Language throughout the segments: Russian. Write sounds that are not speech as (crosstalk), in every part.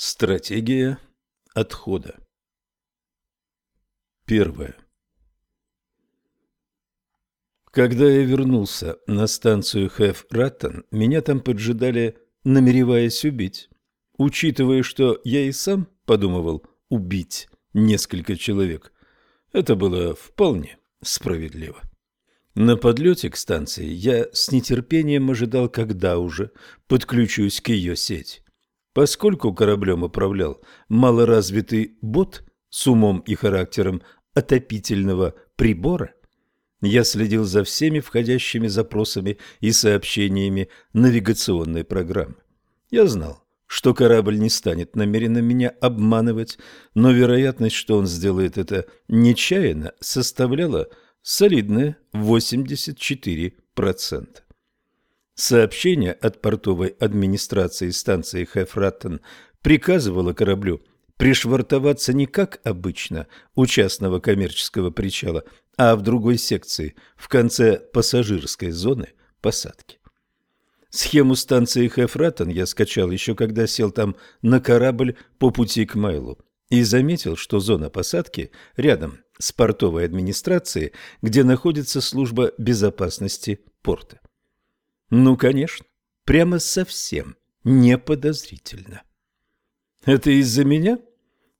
Стратегия отхода. Первое. Когда я вернулся на станцию Хэф Раттон, меня там поджидали, намереваясь убить. Учитывая, что я и сам подумывал убить несколько человек, это было вполне справедливо. На подлете к станции я с нетерпением ожидал, когда уже подключусь к ее сети. Поскольку кораблем управлял малоразвитый бот с умом и характером отопительного прибора, я следил за всеми входящими запросами и сообщениями навигационной программы. Я знал, что корабль не станет намеренно меня обманывать, но вероятность, что он сделает это нечаянно, составляла солидные 84%. Сообщение от портовой администрации станции Хефраттен приказывало кораблю пришвартоваться не как обычно у частного коммерческого причала, а в другой секции, в конце пассажирской зоны посадки. Схему станции Хефраттен я скачал еще когда сел там на корабль по пути к Майлу и заметил, что зона посадки рядом с портовой администрацией, где находится служба безопасности порта. Ну, конечно, прямо совсем не подозрительно. Это из-за меня?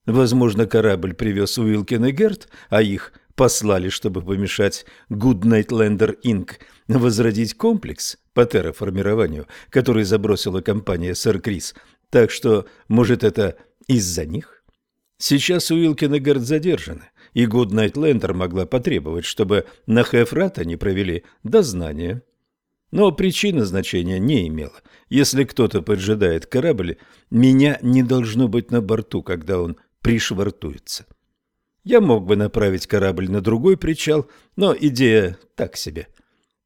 Возможно, корабль привез Уилкин и Герт, а их послали, чтобы помешать Goodnight Lander Inc. возродить комплекс по терраформированию, который забросила компания Сэр Крис. Так что, может, это из-за них? Сейчас Уилкин и Герт задержаны, и Goodnight Lander могла потребовать, чтобы на Хефрата не провели дознание. Но причина значения не имела. Если кто-то поджидает корабль, меня не должно быть на борту, когда он пришвартуется. Я мог бы направить корабль на другой причал, но идея так себе.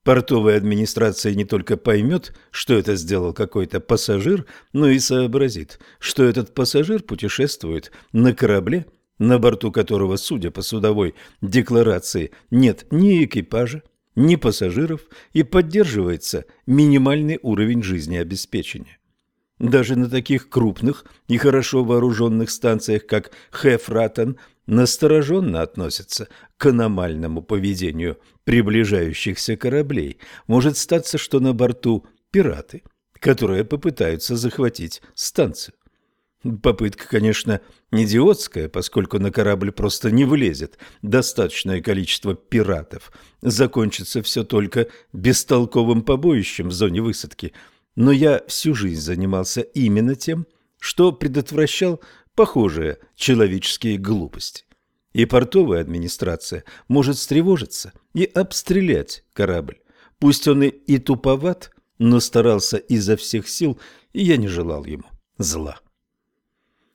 Портовая администрация не только поймет, что это сделал какой-то пассажир, но и сообразит, что этот пассажир путешествует на корабле, на борту которого, судя по судовой декларации, нет ни экипажа, ни пассажиров и поддерживается минимальный уровень жизнеобеспечения. Даже на таких крупных и хорошо вооруженных станциях, как Хефратон, настороженно относятся к аномальному поведению приближающихся кораблей. Может статься, что на борту пираты, которые попытаются захватить станцию. Попытка, конечно, идиотская, поскольку на корабль просто не влезет достаточное количество пиратов. Закончится все только бестолковым побоищем в зоне высадки. Но я всю жизнь занимался именно тем, что предотвращал похожие человеческие глупости. И портовая администрация может встревожиться и обстрелять корабль. Пусть он и туповат, но старался изо всех сил, и я не желал ему зла.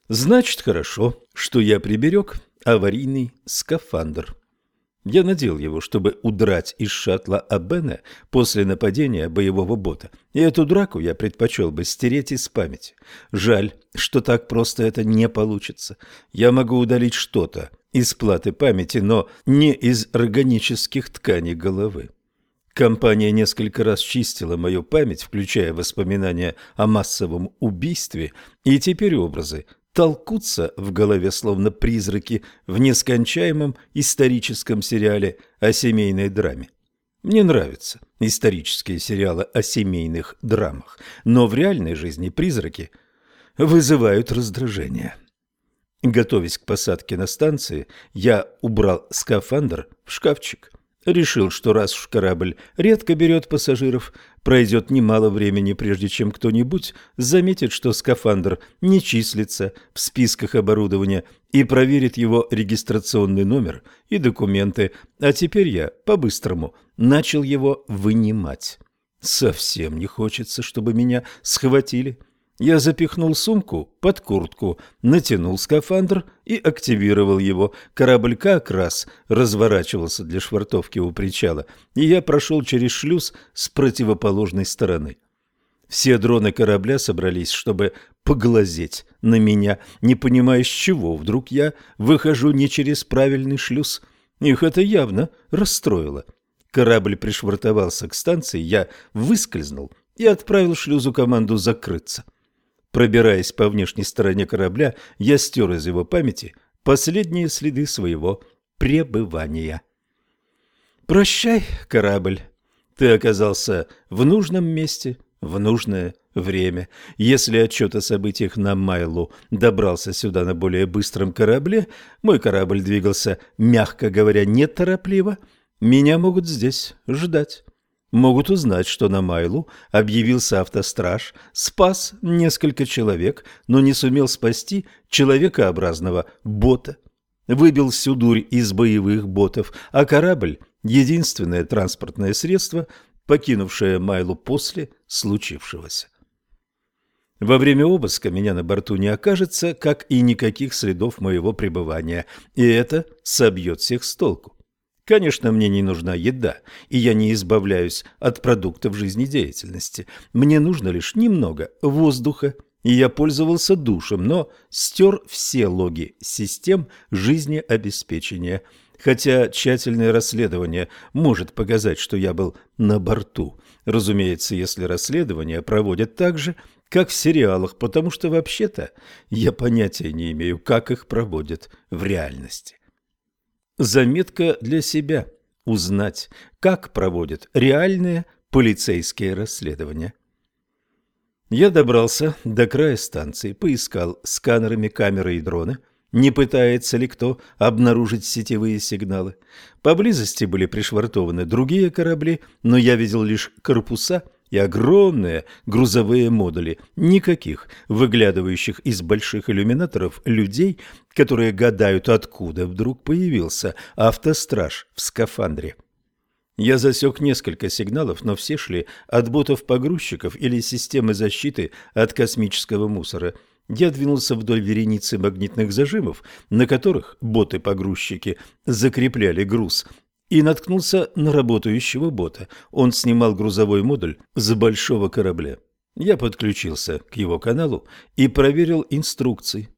Значит, хорошо, что я приберег аварийный скафандр. Я надел его, чтобы удрать из шаттла Абена после нападения боевого бота, и эту драку я предпочел бы стереть из памяти. Жаль, что так просто это не получится. Я могу удалить что-то из платы памяти, но не из органических тканей головы. Компания несколько раз чистила мою память, включая воспоминания о массовом убийстве, и теперь образы толкутся в голове словно призраки в нескончаемом историческом сериале о семейной драме. Мне нравятся исторические сериалы о семейных драмах, но в реальной жизни призраки вызывают раздражение. Готовясь к посадке на станции, я убрал скафандр в шкафчик. Решил, что раз уж корабль редко берет пассажиров, пройдет немало времени, прежде чем кто-нибудь заметит, что скафандр не числится в списках оборудования и проверит его регистрационный номер и документы, а теперь я, по-быстрому, начал его вынимать. Совсем не хочется, чтобы меня схватили. Я запихнул сумку под куртку, натянул скафандр и активировал его. Корабль как раз разворачивался для швартовки у причала, и я прошел через шлюз с противоположной стороны. Все дроны корабля собрались, чтобы поглазеть на меня, не понимая, с чего вдруг я выхожу не через правильный шлюз. Их это явно расстроило. Корабль пришвартовался к станции, я выскользнул и отправил шлюзу команду закрыться. Пробираясь по внешней стороне корабля, я стер из его памяти последние следы своего пребывания. «Прощай, корабль, ты оказался в нужном месте в нужное время. Если отчет о событиях на Майлу добрался сюда на более быстром корабле, мой корабль двигался, мягко говоря, неторопливо, меня могут здесь ждать». Могут узнать, что на Майлу объявился автостраж, спас несколько человек, но не сумел спасти человекообразного бота. Выбил всю дурь из боевых ботов, а корабль – единственное транспортное средство, покинувшее Майлу после случившегося. Во время обыска меня на борту не окажется, как и никаких следов моего пребывания, и это собьет всех с толку. Конечно, мне не нужна еда, и я не избавляюсь от продуктов жизнедеятельности. Мне нужно лишь немного воздуха, и я пользовался душем, но стер все логи систем жизнеобеспечения. Хотя тщательное расследование может показать, что я был на борту. Разумеется, если расследование проводят так же, как в сериалах, потому что вообще-то я понятия не имею, как их проводят в реальности. Заметка для себя. Узнать, как проводят реальные полицейские расследования. Я добрался до края станции, поискал сканерами камеры и дроны, не пытается ли кто обнаружить сетевые сигналы. Поблизости были пришвартованы другие корабли, но я видел лишь корпуса – и огромные грузовые модули, никаких выглядывающих из больших иллюминаторов людей, которые гадают, откуда вдруг появился автостраж в скафандре. Я засек несколько сигналов, но все шли от ботов-погрузчиков или системы защиты от космического мусора. Я двинулся вдоль вереницы магнитных зажимов, на которых боты-погрузчики закрепляли груз, и наткнулся на работающего бота. Он снимал грузовой модуль с большого корабля. Я подключился к его каналу и проверил инструкции.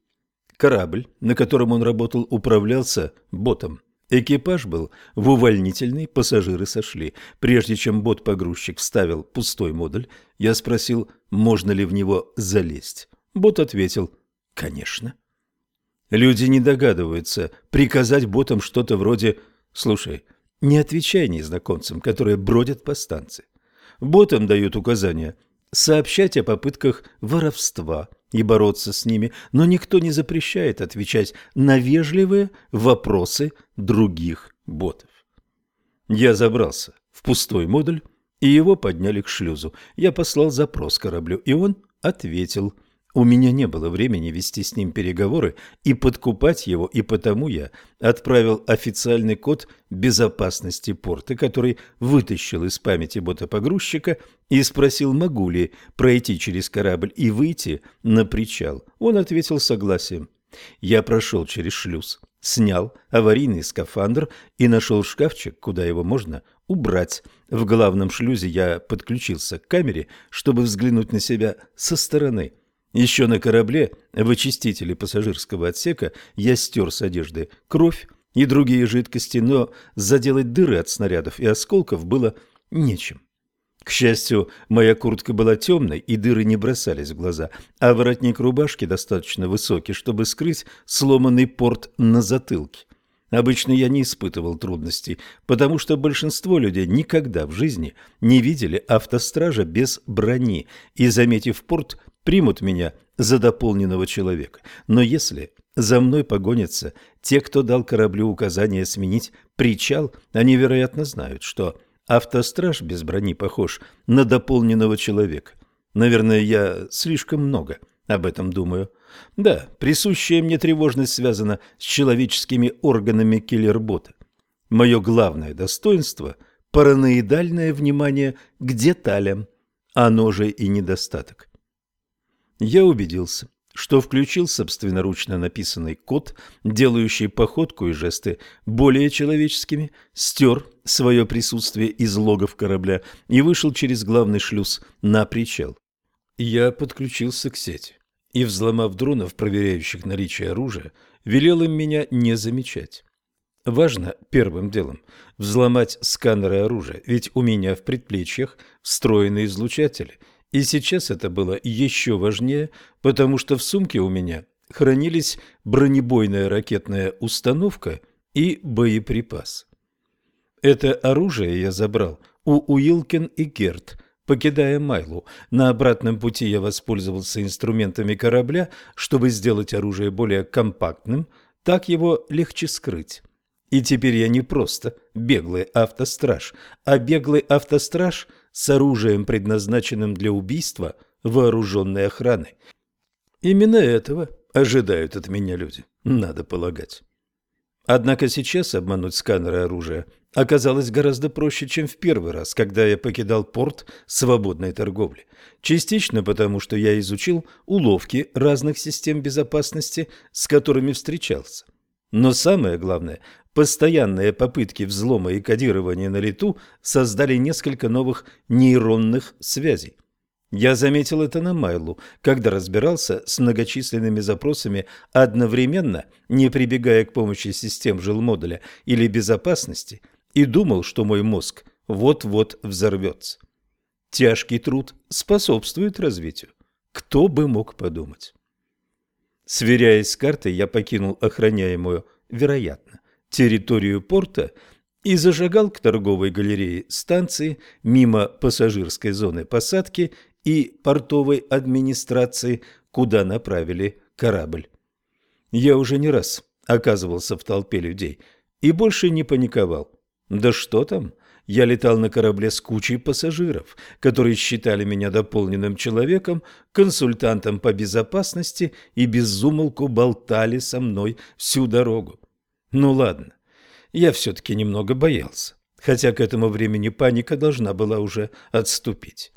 Корабль, на котором он работал, управлялся ботом. Экипаж был в увольнительный, пассажиры сошли. Прежде чем бот-погрузчик вставил пустой модуль, я спросил, можно ли в него залезть. Бот ответил, конечно. Люди не догадываются приказать ботам что-то вроде «Слушай, не отвечай незнакомцам, которые бродят по станции. Ботам дают указания сообщать о попытках воровства и бороться с ними, но никто не запрещает отвечать на вежливые вопросы других ботов. Я забрался в пустой модуль, и его подняли к шлюзу. Я послал запрос кораблю, и он ответил – у меня не было времени вести с ним переговоры и подкупать его, и потому я отправил официальный код безопасности порта, который вытащил из памяти бота-погрузчика и спросил, могу ли пройти через корабль и выйти на причал. Он ответил согласием. Я прошел через шлюз, снял аварийный скафандр и нашел шкафчик, куда его можно убрать. В главном шлюзе я подключился к камере, чтобы взглянуть на себя со стороны – еще на корабле в очистителе пассажирского отсека я стер с одежды кровь и другие жидкости, но заделать дыры от снарядов и осколков было нечем. К счастью, моя куртка была темной, и дыры не бросались в глаза, а воротник рубашки достаточно высокий, чтобы скрыть сломанный порт на затылке. Обычно я не испытывал трудностей, потому что большинство людей никогда в жизни не видели автостража без брони и, заметив порт, примут меня за дополненного человека. Но если за мной погонятся те, кто дал кораблю указание сменить причал, они, вероятно, знают, что автостраж без брони похож на дополненного человека. Наверное, я слишком много об этом думаю. Да, присущая мне тревожность связана с человеческими органами киллербота. Мое главное достоинство – параноидальное внимание к деталям, оно же и недостаток. Я убедился, что включил собственноручно написанный код, делающий походку и жесты более человеческими, стер свое присутствие из логов корабля и вышел через главный шлюз на причал. Я подключился к сети и, взломав дронов, проверяющих наличие оружия, велел им меня не замечать. Важно первым делом взломать сканеры оружия, ведь у меня в предплечьях встроены излучатели – И сейчас это было еще важнее, потому что в сумке у меня хранились бронебойная ракетная установка и боеприпас. Это оружие я забрал у Уилкин и Герт, покидая Майлу. На обратном пути я воспользовался инструментами корабля, чтобы сделать оружие более компактным, так его легче скрыть. И теперь я не просто беглый автостраж, а беглый автостраж с оружием, предназначенным для убийства вооруженной охраны. Именно этого ожидают от меня люди, надо полагать. Однако сейчас обмануть сканеры оружия оказалось гораздо проще, чем в первый раз, когда я покидал порт свободной торговли. Частично потому, что я изучил уловки разных систем безопасности, с которыми встречался. Но самое главное, постоянные попытки взлома и кодирования на лету создали несколько новых нейронных связей. Я заметил это на Майлу, когда разбирался с многочисленными запросами одновременно, не прибегая к помощи систем жилмодуля или безопасности, и думал, что мой мозг вот-вот взорвется. Тяжкий труд способствует развитию. Кто бы мог подумать? Сверяясь с картой, я покинул охраняемую, вероятно, территорию порта и зажигал к торговой галерее станции мимо пассажирской зоны посадки и портовой администрации, куда направили корабль. Я уже не раз оказывался в толпе людей и больше не паниковал. Да что там, я летал на корабле с кучей пассажиров, которые считали меня дополненным человеком, консультантом по безопасности и безумолку болтали со мной всю дорогу. Ну ладно, я все-таки немного боялся, хотя к этому времени паника должна была уже отступить.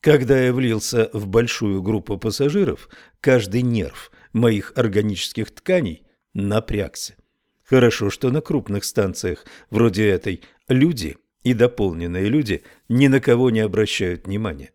Когда я влился в большую группу пассажиров, каждый нерв моих органических тканей напрягся. Хорошо, что на крупных станциях, вроде этой, люди и дополненные люди ни на кого не обращают внимания.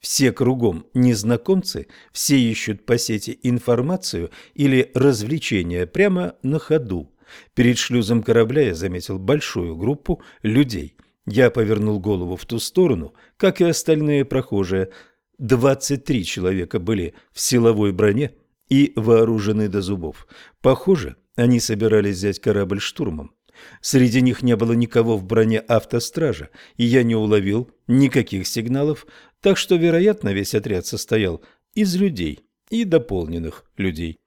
Все кругом незнакомцы, все ищут по сети информацию или развлечения прямо на ходу. Перед шлюзом корабля я заметил большую группу людей – я повернул голову в ту сторону, как и остальные прохожие. Двадцать три человека были в силовой броне и вооружены до зубов. Похоже, они собирались взять корабль штурмом. Среди них не было никого в броне автостража, и я не уловил никаких сигналов, так что, вероятно, весь отряд состоял из людей и дополненных людей.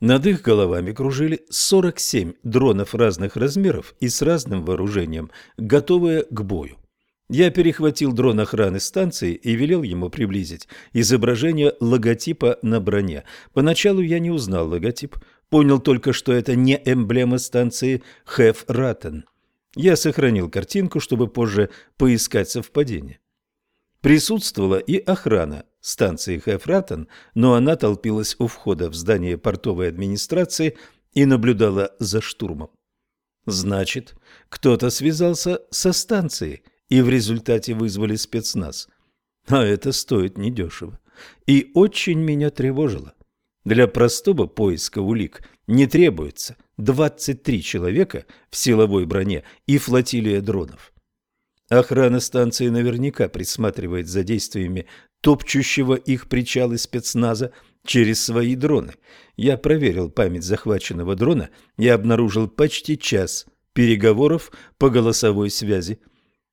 Над их головами кружили 47 дронов разных размеров и с разным вооружением, готовые к бою. Я перехватил дрон охраны станции и велел ему приблизить изображение логотипа на броне. Поначалу я не узнал логотип, понял только, что это не эмблема станции Хеф Раттен. Я сохранил картинку, чтобы позже поискать совпадение. Присутствовала и охрана станции Хефратон, но она толпилась у входа в здание портовой администрации и наблюдала за штурмом. Значит, кто-то связался со станцией и в результате вызвали спецназ. А это стоит недешево. И очень меня тревожило. Для простого поиска улик не требуется 23 человека в силовой броне и флотилия дронов. Охрана станции наверняка присматривает за действиями топчущего их причалы спецназа через свои дроны. Я проверил память захваченного дрона и обнаружил почти час переговоров по голосовой связи.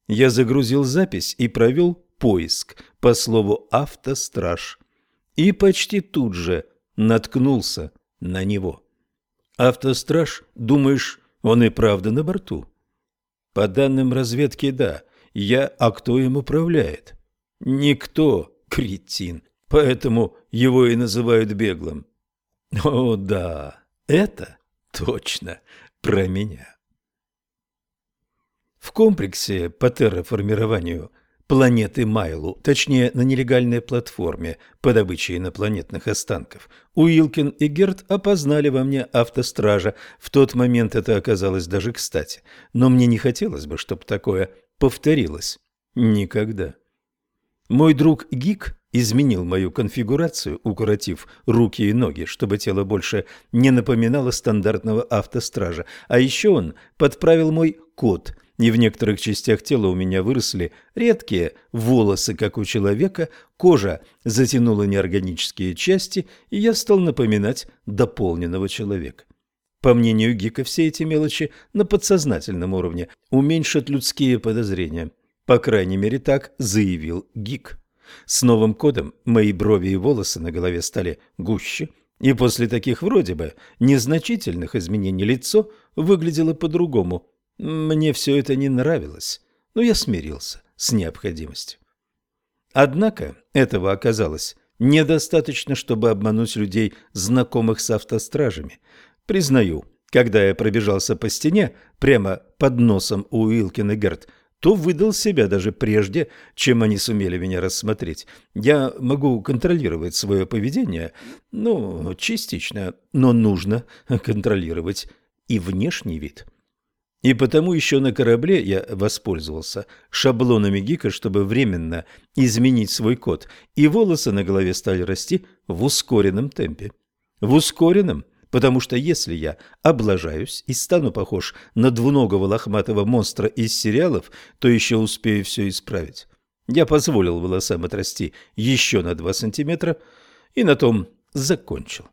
Я загрузил запись и провел поиск по слову «автостраж». И почти тут же наткнулся на него. «Автостраж, думаешь, он и правда на борту?» По данным разведки, да. Я, а кто им управляет? Никто, кретин. Поэтому его и называют беглым. О, да, это точно про меня. В комплексе по терраформированию – планеты Майлу, точнее на нелегальной платформе по добыче инопланетных останков. Уилкин и Герт опознали во мне автостража. В тот момент это оказалось даже кстати. Но мне не хотелось бы, чтобы такое повторилось. Никогда. Мой друг Гик изменил мою конфигурацию, укоротив руки и ноги, чтобы тело больше не напоминало стандартного автостража. А еще он подправил мой код, и в некоторых частях тела у меня выросли редкие волосы, как у человека, кожа затянула неорганические части, и я стал напоминать дополненного человека. По мнению Гика, все эти мелочи на подсознательном уровне уменьшат людские подозрения. По крайней мере, так заявил Гик. С новым кодом мои брови и волосы на голове стали гуще, и после таких вроде бы незначительных изменений лицо выглядело по-другому. Мне все это не нравилось, но я смирился с необходимостью. Однако этого оказалось недостаточно, чтобы обмануть людей, знакомых с автостражами. Признаю, когда я пробежался по стене прямо под носом у Уилкина Герт, то выдал себя даже прежде, чем они сумели меня рассмотреть. Я могу контролировать свое поведение, ну, частично, но нужно контролировать и внешний вид. И потому еще на корабле я воспользовался шаблонами Гика, чтобы временно изменить свой код, и волосы на голове стали расти в ускоренном темпе. В ускоренном, потому что если я облажаюсь и стану похож на двуногого лохматого монстра из сериалов, то еще успею все исправить. Я позволил волосам отрасти еще на два сантиметра и на том закончил.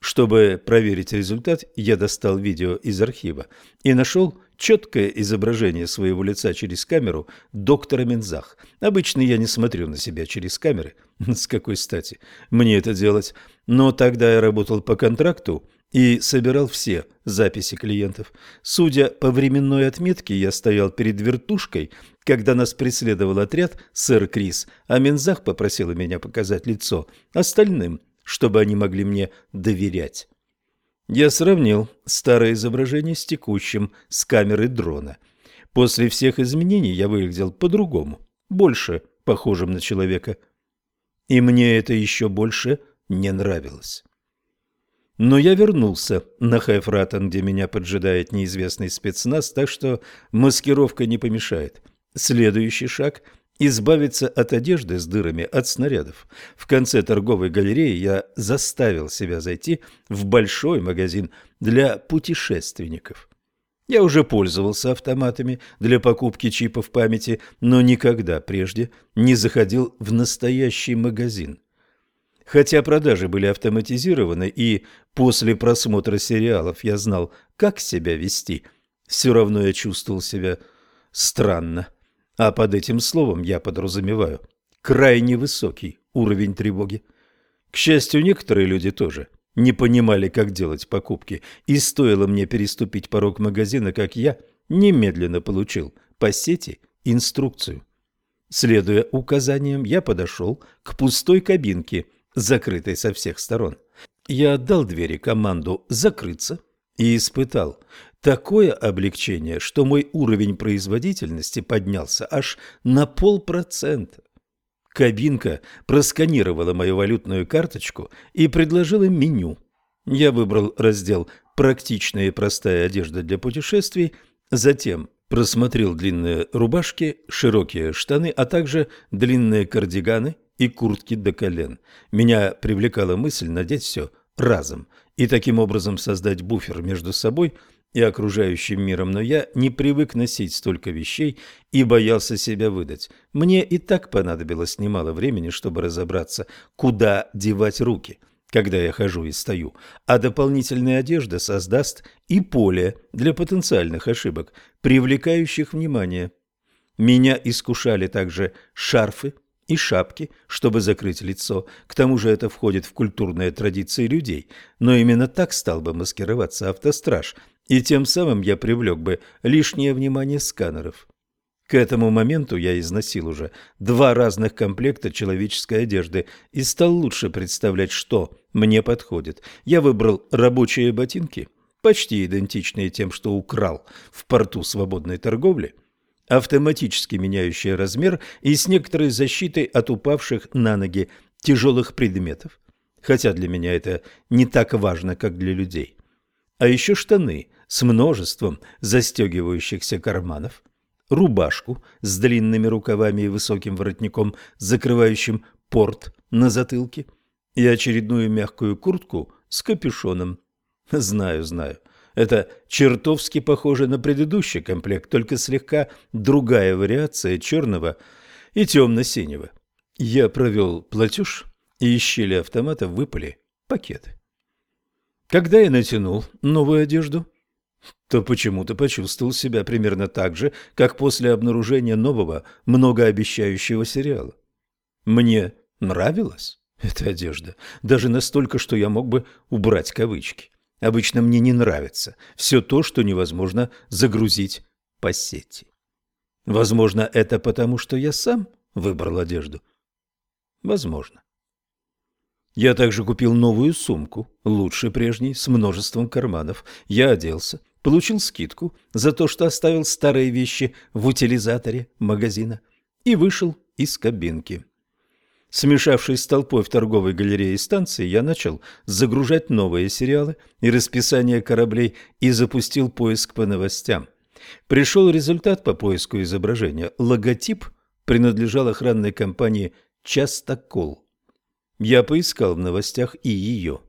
Чтобы проверить результат, я достал видео из архива и нашел четкое изображение своего лица через камеру доктора Мензах. Обычно я не смотрю на себя через камеры. (laughs) С какой стати мне это делать? Но тогда я работал по контракту и собирал все записи клиентов. Судя по временной отметке, я стоял перед вертушкой, когда нас преследовал отряд сэр Крис, а Мензах попросила меня показать лицо остальным, чтобы они могли мне доверять. Я сравнил старое изображение с текущим с камеры дрона. После всех изменений я выглядел по-другому, больше похожим на человека. И мне это еще больше не нравилось. Но я вернулся на Хайфратон, где меня поджидает неизвестный спецназ, так что маскировка не помешает. Следующий шаг избавиться от одежды с дырами от снарядов. В конце торговой галереи я заставил себя зайти в большой магазин для путешественников. Я уже пользовался автоматами для покупки чипов памяти, но никогда прежде не заходил в настоящий магазин. Хотя продажи были автоматизированы, и после просмотра сериалов я знал, как себя вести, все равно я чувствовал себя странно. А под этим словом я подразумеваю крайне высокий уровень тревоги. К счастью, некоторые люди тоже не понимали, как делать покупки, и стоило мне переступить порог магазина, как я немедленно получил по сети инструкцию. Следуя указаниям, я подошел к пустой кабинке, закрытой со всех сторон. Я отдал двери команду «закрыться» и испытал такое облегчение, что мой уровень производительности поднялся аж на полпроцента. Кабинка просканировала мою валютную карточку и предложила меню. Я выбрал раздел «Практичная и простая одежда для путешествий», затем просмотрел длинные рубашки, широкие штаны, а также длинные кардиганы и куртки до колен. Меня привлекала мысль надеть все разом и таким образом создать буфер между собой и окружающим миром, но я не привык носить столько вещей и боялся себя выдать. Мне и так понадобилось немало времени, чтобы разобраться, куда девать руки, когда я хожу и стою, а дополнительная одежда создаст и поле для потенциальных ошибок, привлекающих внимание. Меня искушали также шарфы, и шапки, чтобы закрыть лицо. К тому же это входит в культурные традиции людей. Но именно так стал бы маскироваться автостраж, и тем самым я привлек бы лишнее внимание сканеров. К этому моменту я износил уже два разных комплекта человеческой одежды и стал лучше представлять, что мне подходит. Я выбрал рабочие ботинки, почти идентичные тем, что украл в порту свободной торговли – автоматически меняющая размер и с некоторой защитой от упавших на ноги тяжелых предметов, хотя для меня это не так важно, как для людей. А еще штаны с множеством застегивающихся карманов, рубашку с длинными рукавами и высоким воротником, закрывающим порт на затылке и очередную мягкую куртку с капюшоном. Знаю, знаю. Это чертовски похоже на предыдущий комплект, только слегка другая вариация черного и темно-синего. Я провел платеж, и из щели автомата выпали пакеты. Когда я натянул новую одежду, то почему-то почувствовал себя примерно так же, как после обнаружения нового многообещающего сериала. Мне нравилась эта одежда, даже настолько, что я мог бы убрать кавычки. Обычно мне не нравится все то, что невозможно загрузить по сети. Возможно, это потому, что я сам выбрал одежду. Возможно. Я также купил новую сумку, лучше прежней, с множеством карманов. Я оделся, получил скидку за то, что оставил старые вещи в утилизаторе магазина и вышел из кабинки. Смешавшись с толпой в торговой галерее станции, я начал загружать новые сериалы и расписание кораблей и запустил поиск по новостям. Пришел результат по поиску изображения. Логотип принадлежал охранной компании «Частокол». Я поискал в новостях и ее.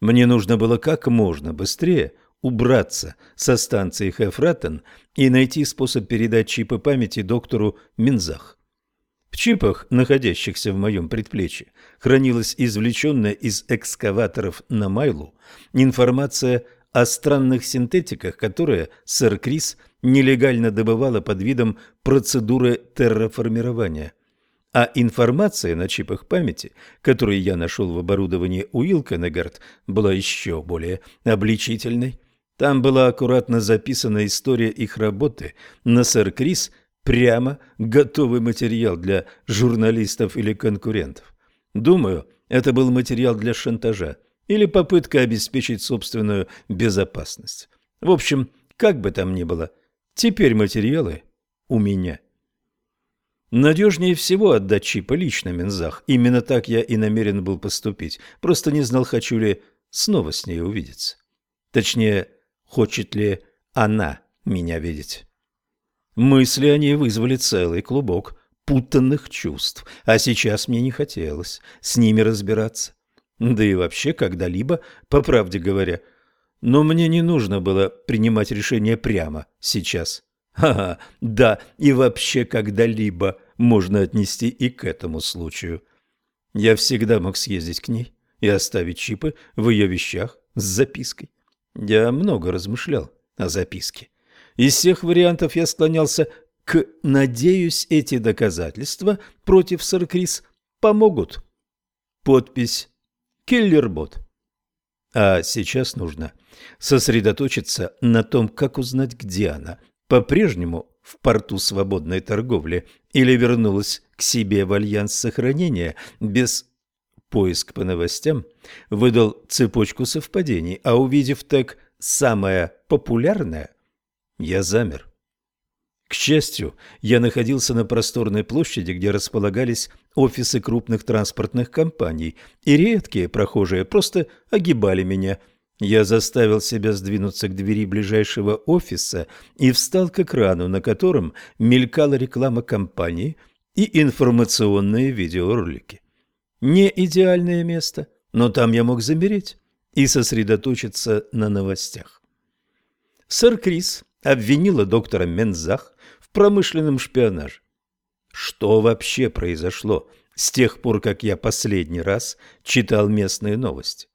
Мне нужно было как можно быстрее убраться со станции Хефратен и найти способ передать чипы памяти доктору Минзах. В чипах, находящихся в моем предплечье, хранилась извлеченная из экскаваторов на Майлу информация о странных синтетиках, которые сэр Крис нелегально добывала под видом процедуры терраформирования. А информация на чипах памяти, которую я нашел в оборудовании Уилкенегард, была еще более обличительной. Там была аккуратно записана история их работы на сэр Крис – прямо готовый материал для журналистов или конкурентов. Думаю, это был материал для шантажа или попытка обеспечить собственную безопасность. В общем, как бы там ни было, теперь материалы у меня. Надежнее всего отдать чипы лично Минзах. Именно так я и намерен был поступить. Просто не знал, хочу ли снова с ней увидеться. Точнее, хочет ли она меня видеть. Мысли о ней вызвали целый клубок путанных чувств, а сейчас мне не хотелось с ними разбираться. Да и вообще когда-либо, по правде говоря. Но мне не нужно было принимать решение прямо сейчас. Ага, да, и вообще когда-либо можно отнести и к этому случаю. Я всегда мог съездить к ней и оставить чипы в ее вещах с запиской. Я много размышлял о записке. Из всех вариантов я склонялся к «надеюсь, эти доказательства против сэр Крис помогут». Подпись «Киллербот». А сейчас нужно сосредоточиться на том, как узнать, где она. По-прежнему в порту свободной торговли или вернулась к себе в альянс сохранения без поиск по новостям выдал цепочку совпадений, а увидев так «самое популярное», я замер. К счастью, я находился на просторной площади, где располагались офисы крупных транспортных компаний, и редкие прохожие просто огибали меня. Я заставил себя сдвинуться к двери ближайшего офиса и встал к экрану, на котором мелькала реклама компании и информационные видеоролики. Не идеальное место, но там я мог замереть и сосредоточиться на новостях. Сэр Крис обвинила доктора Мензах в промышленном шпионаже. Что вообще произошло с тех пор, как я последний раз читал местные новости?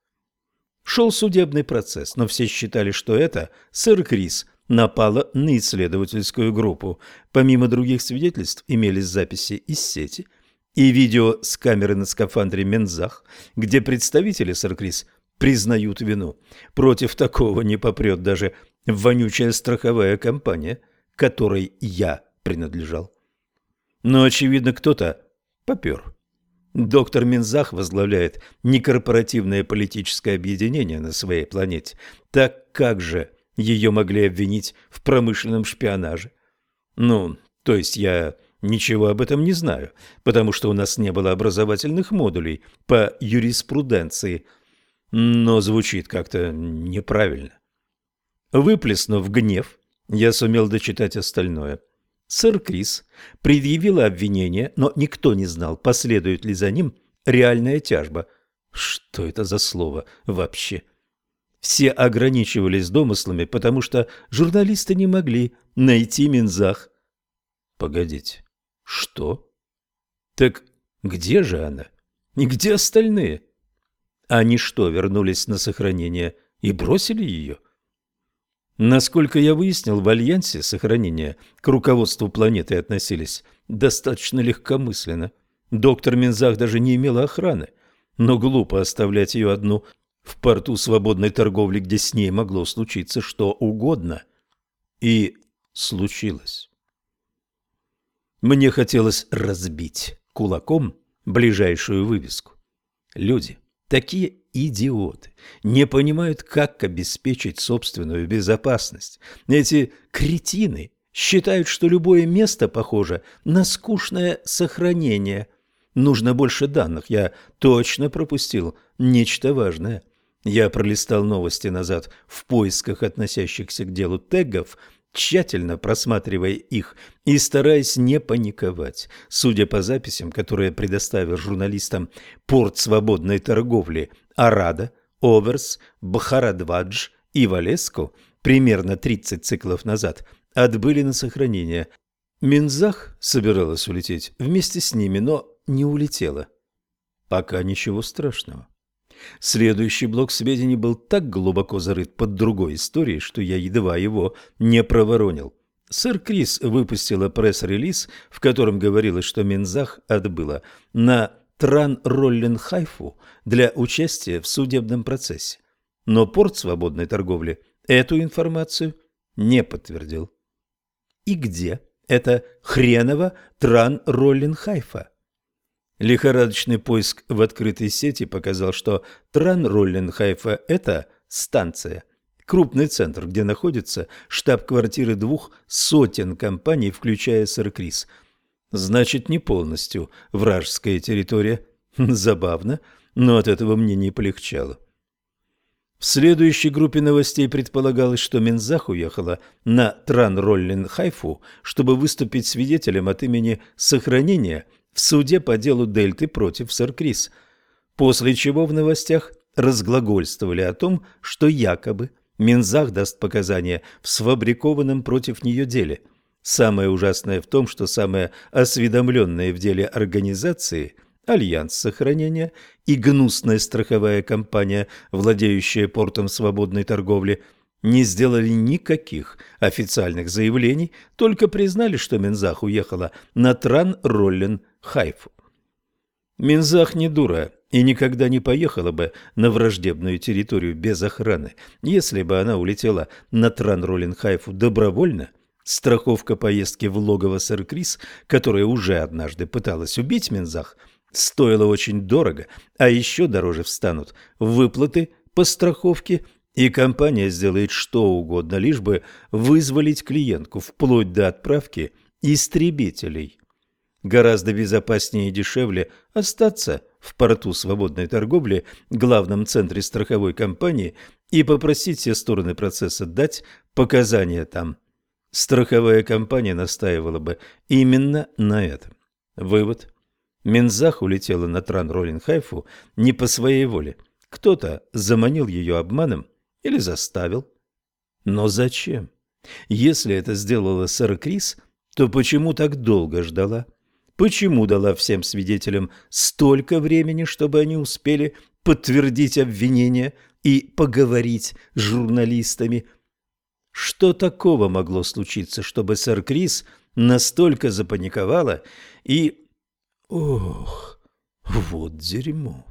Шел судебный процесс, но все считали, что это сэр Крис напала на исследовательскую группу. Помимо других свидетельств имелись записи из сети и видео с камеры на скафандре Мензах, где представители сэр Крис признают вину. Против такого не попрет даже вонючая страховая компания, которой я принадлежал. Но, очевидно, кто-то попер. Доктор Минзах возглавляет некорпоративное политическое объединение на своей планете. Так как же ее могли обвинить в промышленном шпионаже? Ну, то есть я ничего об этом не знаю, потому что у нас не было образовательных модулей по юриспруденции, но звучит как-то неправильно. Выплеснув гнев, я сумел дочитать остальное. Сэр Крис предъявила обвинение, но никто не знал, последует ли за ним реальная тяжба. Что это за слово вообще? Все ограничивались домыслами, потому что журналисты не могли найти Минзах. Погодите, что? Так где же она? И где остальные? Они что, вернулись на сохранение и бросили ее? Насколько я выяснил, в Альянсе сохранения к руководству планеты относились достаточно легкомысленно. Доктор Минзах даже не имела охраны, но глупо оставлять ее одну в порту свободной торговли, где с ней могло случиться что угодно. И случилось. Мне хотелось разбить кулаком ближайшую вывеску. Люди, такие идиоты, не понимают, как обеспечить собственную безопасность. Эти кретины считают, что любое место похоже на скучное сохранение. Нужно больше данных, я точно пропустил нечто важное. Я пролистал новости назад в поисках относящихся к делу тегов, тщательно просматривая их и стараясь не паниковать. Судя по записям, которые предоставил журналистам порт свободной торговли Арада, Оверс, Бхарадвадж и Валеско примерно 30 циклов назад отбыли на сохранение. Минзах собиралась улететь вместе с ними, но не улетела. Пока ничего страшного. Следующий блок сведений был так глубоко зарыт под другой историей, что я едва его не проворонил. Сэр Крис выпустила пресс-релиз, в котором говорилось, что Минзах отбыла на Тран-Роллен-Хайфу для участия в судебном процессе. Но порт свободной торговли эту информацию не подтвердил. И где это хреново Тран-Роллен-Хайфа? Лихорадочный поиск в открытой сети показал, что Тран-Роллен-Хайфа – это станция, крупный центр, где находится штаб-квартиры двух сотен компаний, включая Саркрис. Значит, не полностью вражеская территория. Забавно, но от этого мне не полегчало. В следующей группе новостей предполагалось, что Минзах уехала на Тран-Роллен-Хайфу, чтобы выступить свидетелем от имени сохранения – в суде по делу Дельты против сэр Крис, после чего в новостях разглагольствовали о том, что якобы Минзах даст показания в сфабрикованном против нее деле. Самое ужасное в том, что самые осведомленные в деле организации – Альянс сохранения и гнусная страховая компания, владеющая портом свободной торговли – не сделали никаких официальных заявлений, только признали, что Мензах уехала на Тран-Роллен-Хайфу. Минзах не дура и никогда не поехала бы на враждебную территорию без охраны. Если бы она улетела на Тран-Роллен-Хайфу добровольно, страховка поездки в логово сэр Крис, которая уже однажды пыталась убить Минзах, стоила очень дорого, а еще дороже встанут выплаты по страховке – и компания сделает что угодно, лишь бы вызволить клиентку, вплоть до отправки истребителей. Гораздо безопаснее и дешевле остаться в порту свободной торговли, главном центре страховой компании, и попросить все стороны процесса дать показания там. Страховая компания настаивала бы именно на этом. Вывод. Минзах улетела на Тран-Роллинг-Хайфу не по своей воле. Кто-то заманил ее обманом или заставил. Но зачем? Если это сделала сэр Крис, то почему так долго ждала? Почему дала всем свидетелям столько времени, чтобы они успели подтвердить обвинения и поговорить с журналистами? Что такого могло случиться, чтобы сэр Крис настолько запаниковала и... Ох, вот дерьмо.